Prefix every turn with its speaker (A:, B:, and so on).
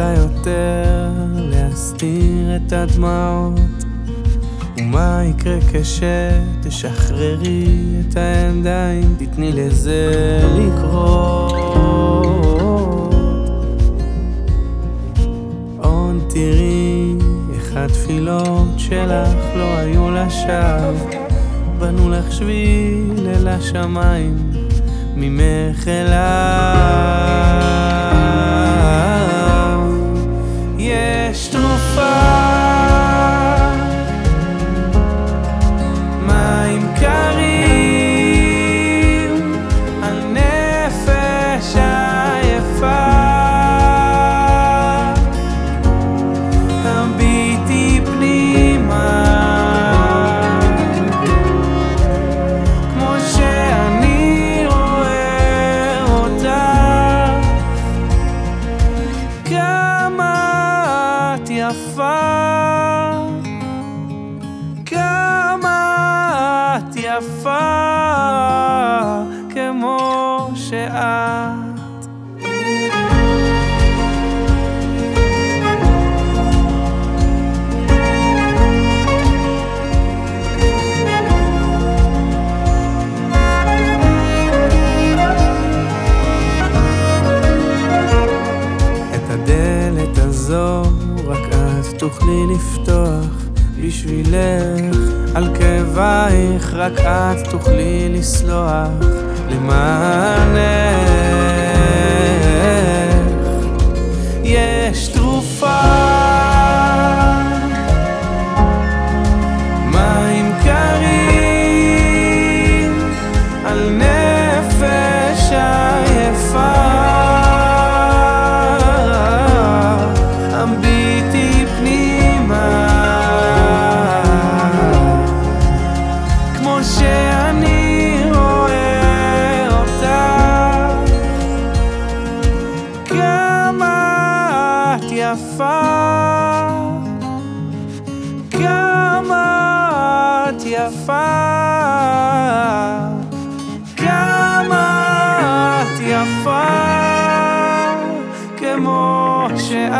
A: צריכה יותר להסתיר את הדמעות. ומה יקרה כשתשחררי את הידיים תתני לזה לקרות. עוד תראי איך התפילות שלך לא היו לשווא בנו לך שביל אל השמיים ממך אליו faz. יפה. כמה את יפה כמו שאת. הזו תוכלי לפתוח בשבילך. על כאבייך רק את תוכלי לסלוח. למענך יפה כמה את יפה כמה את יפה כמו שאת